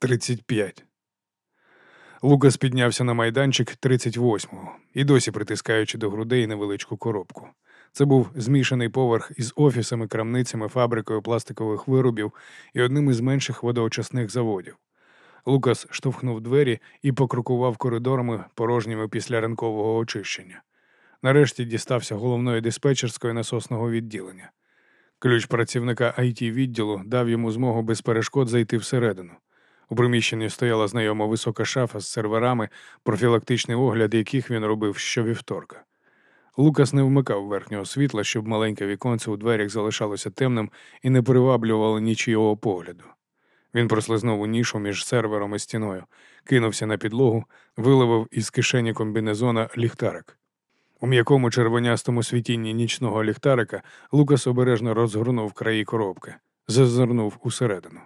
35. Лукас піднявся на майданчик 38-го і досі притискаючи до грудей невеличку коробку. Це був змішаний поверх із офісами, крамницями, фабрикою пластикових виробів і одним із менших водоочисних заводів. Лукас штовхнув двері і покрокував коридорами порожніми після ранкового очищення. Нарешті дістався головної диспетчерської насосного відділення. Ключ працівника it відділу дав йому змогу без перешкод зайти всередину. У приміщенні стояла знайома висока шафа з серверами, профілактичний огляд яких він робив щовівторка. Лукас не вмикав верхнього світла, щоб маленьке віконце у дверях залишалося темним і не приваблювало нічого погляду. Він прослизнув у нішу між сервером і стіною, кинувся на підлогу, виливив із кишені комбінезона ліхтарик. У м'якому червонястому світінні нічного ліхтарика Лукас обережно розгорнув краї коробки, зазирнув усередину.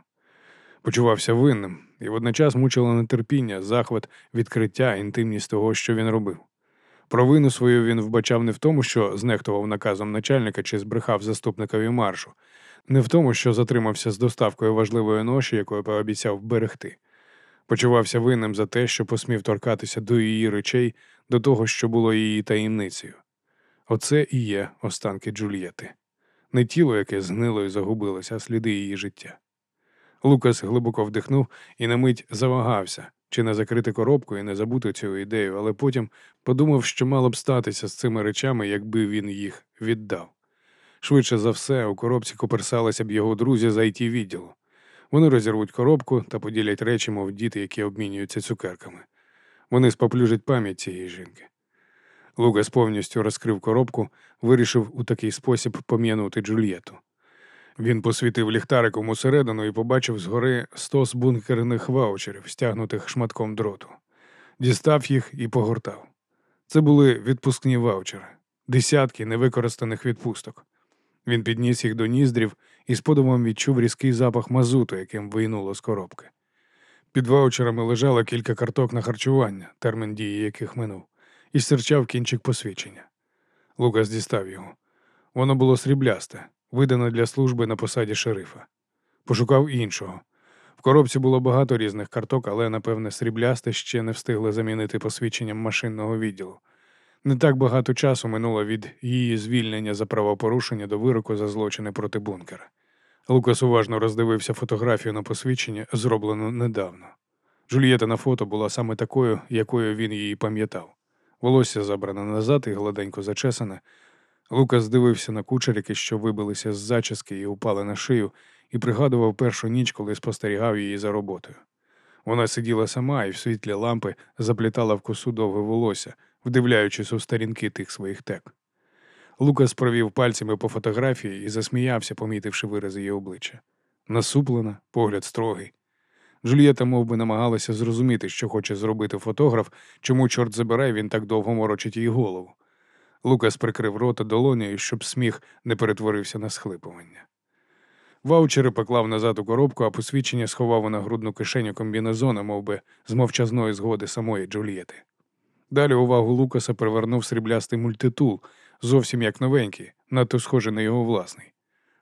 Почувався винним і водночас мучило нетерпіння, захват, відкриття, інтимність того, що він робив. Провину свою він вбачав не в тому, що знехтував наказом начальника чи збрехав заступникові маршу, не в тому, що затримався з доставкою важливої ноші, якою пообіцяв берегти. Почувався винним за те, що посмів торкатися до її речей, до того, що було її таємницею. Оце і є останки Джульєти. Не тіло, яке згнило і загубилося, а сліди її життя. Лукас глибоко вдихнув і на мить завагався, чи не закрити коробку і не забути цю ідею, але потім подумав, що мало б статися з цими речами, якби він їх віддав. Швидше за все, у коробці коперсалися б його друзі з it відділу. Вони розірвуть коробку та поділять речі, мов діти, які обмінюються цукерками. Вони споплюжать пам'ять цієї жінки. Лукас повністю розкрив коробку, вирішив у такий спосіб пом'янути Джульєту. Він посвітив ліхтариком усередину і побачив згори стос бункерних ваучерів, стягнутих шматком дроту. Дістав їх і погортав. Це були відпускні ваучери, десятки невикористаних відпусток. Він підніс їх до ніздрів і з подумом відчув різкий запах мазуту, яким вийнуло з коробки. Під ваучерами лежало кілька карток на харчування, термін дії яких минув, і стирчав кінчик посвідчення. Лукас дістав його. Воно було сріблясте, видано для служби на посаді шерифа. Пошукав іншого. В коробці було багато різних карток, але, напевне, сріблясте ще не встигли замінити посвідченням машинного відділу. Не так багато часу минуло від її звільнення за правопорушення до вироку за злочини проти бункера. Лукас уважно роздивився фотографію на посвідчення, зроблену недавно. Джульєта на фото була саме такою, якою він її пам'ятав. Волосся забране назад і гладенько зачесане. Лукас дивився на кучерики, що вибилися з зачіски і упали на шию, і пригадував першу ніч, коли спостерігав її за роботою. Вона сиділа сама і в світлі лампи заплітала в косу довге волосся, вдивляючись у сторінки тих своїх тек. Лукас провів пальцями по фотографії і засміявся, помітивши вирази її обличчя. Насуплена, погляд строгий. Джульєта мов би, намагалася зрозуміти, що хоче зробити фотограф, чому, чорт забирай, він так довго морочить її голову. Лукас прикрив рота долонею, щоб сміх не перетворився на схлипування. Ваучери поклав назад у коробку, а посвідчення сховав у нагрудну кишеню комбінезона, мов би, з мовчазної згоди самої Джульєти. Далі увагу Лукаса привернув сріблястий мультитул, зовсім як новенький, надто схожий на його власний.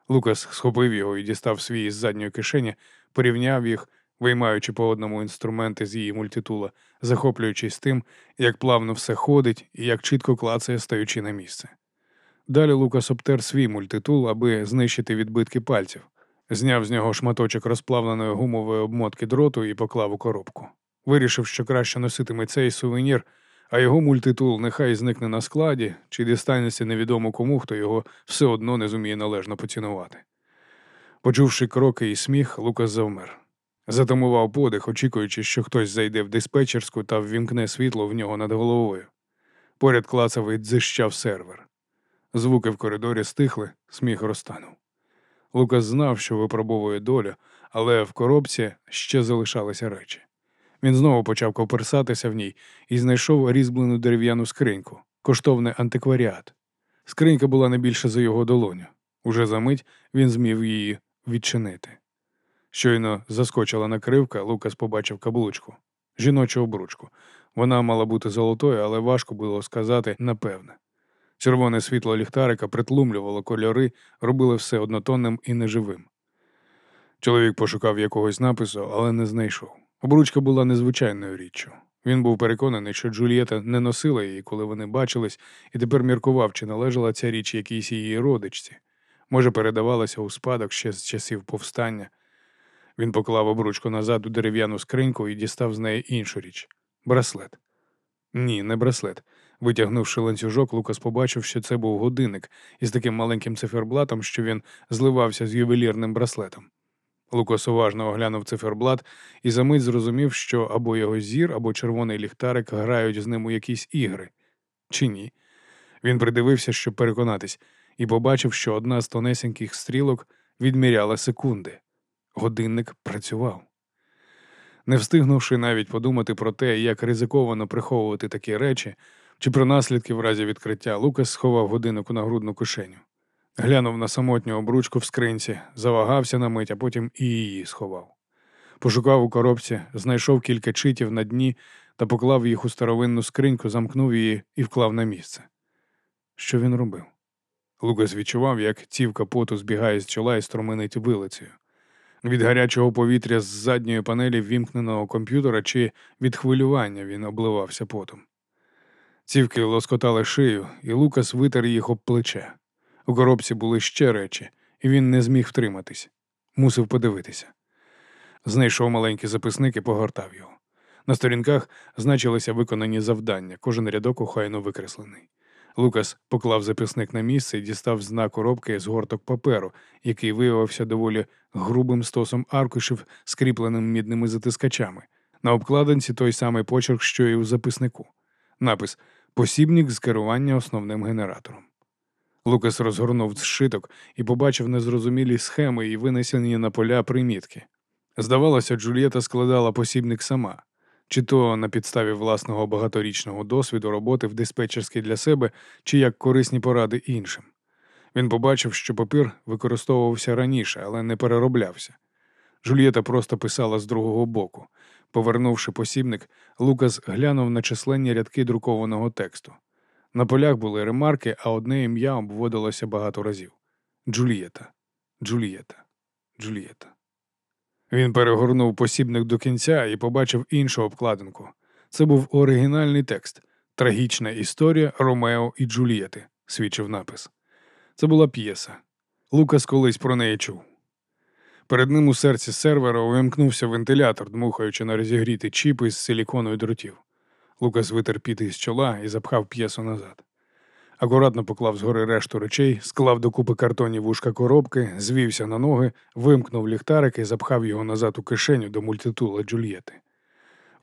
Лукас схопив його і дістав свій із задньої кишені, порівняв їх, виймаючи по одному інструменти з її мультитула, захоплюючись тим, як плавно все ходить і як чітко клацає, стаючи на місце. Далі Лукас обтер свій мультитул, аби знищити відбитки пальців, зняв з нього шматочок розплавленої гумової обмотки дроту і поклав у коробку. Вирішив, що краще носитиме цей сувенір, а його мультитул нехай зникне на складі чи дістанеться невідомо кому, хто його все одно не зуміє належно поцінувати. Почувши кроки і сміх, Лукас завмер. Затамував подих, очікуючи, що хтось зайде в диспетчерську та ввімкне світло в нього над головою. Поряд клацав і дзищав сервер. Звуки в коридорі стихли, сміх розтанув. Лукас знав, що випробовує доля, але в коробці ще залишалися речі. Він знову почав коперсатися в ній і знайшов різьблену дерев'яну скриньку, коштовний антикваріат. Скринька була не більше за його долоню. Уже за мить він змів її відчинити. Щойно заскочила накривка, Лукас побачив каблучку, жіночу обручку. Вона мала бути золотою, але важко було сказати напевне. Червоне світло ліхтарика притлумлювало кольори, робило все однотонним і неживим. Чоловік пошукав якогось напису, але не знайшов. Обручка була незвичайною річчю. Він був переконаний, що Джулієта не носила її, коли вони бачились, і тепер міркував, чи належала ця річ якійсь її родичці. Може, передавалася у спадок ще з часів повстання. Він поклав обручку назад у дерев'яну скриньку і дістав з неї іншу річ браслет. Ні, не браслет. Витягнувши ланцюжок, Лукас побачив, що це був годинник із таким маленьким циферблатом, що він зливався з ювелірним браслетом. Лукас уважно оглянув циферблат і за мить зрозумів, що або його зір, або червоний ліхтарик грають з ним у якісь ігри. Чи ні? Він придивився, щоб переконатись, і побачив, що одна з тонесеньких стрілок відміряла секунди. Годинник працював. Не встигнувши навіть подумати про те, як ризиковано приховувати такі речі, чи про наслідки в разі відкриття, Лукас сховав годинник у нагрудну кишеню. Глянув на самотню обручку в скринці, завагався на мить, а потім і її сховав. Пошукав у коробці, знайшов кілька читів на дні та поклав їх у старовинну скриньку, замкнув її і вклав на місце. Що він робив? Лукас відчував, як цівка поту збігає з чола і струменить вилицею. Від гарячого повітря з задньої панелі ввімкненого комп'ютера чи від хвилювання він обливався потом. Цівки лоскотали шию, і Лукас витер їх об плече. У коробці були ще речі, і він не зміг втриматись. Мусив подивитися. Знайшов маленький записник і погортав його. На сторінках значилися виконані завдання, кожен рядок охайно викреслений. Лукас поклав записник на місце і дістав з дна коробки згорток паперу, який виявився доволі грубим стосом аркушів, скріпленим мідними затискачами. На обкладинці той самий почерк, що і у записнику. Напис Посібник з керування основним генератором. Лукас розгорнув зшиток і побачив незрозумілі схеми і винесені на поля примітки. Здавалося, Джульєта складала посібник сама, чи то на підставі власного багаторічного досвіду роботи в диспетчерській для себе, чи як корисні поради іншим. Він побачив, що папір використовувався раніше, але не перероблявся. Джульєта просто писала з другого боку. Повернувши посібник, Лукас глянув на численні рядки друкованого тексту. На полях були ремарки, а одне ім'я обводилося багато разів Джульєта, Джульєта, Джульєта. Він перегорнув посібник до кінця і побачив іншу обкладинку. Це був оригінальний текст Трагічна історія Ромео і Джульєти, свідчив напис. Це була п'єса. Лукас колись про неї чув. Перед ним у серці сервера увімкнувся вентилятор, дмухаючи на розігріти чіпи з силікону дротів. Лукас витер піти з чола і запхав п'єсу назад. Акуратно поклав згори решту речей, склав докупи картонні вушка коробки, звівся на ноги, вимкнув ліхтарик і запхав його назад у кишеню до мультитула Джульєти.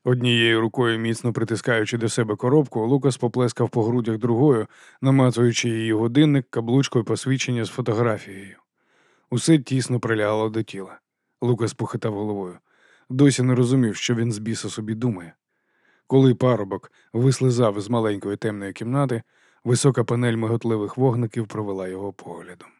Однією рукою, міцно притискаючи до себе коробку, Лукас поплескав по грудях другою, намацуючи її годинник, каблучкою посвідчення з фотографією. Усе тісно прилягало до тіла. Лукас похитав головою. Досі не розумів, що він з біса собі думає. Коли парубок вислизав з маленької темної кімнати, висока панель миготливих вогників провела його поглядом.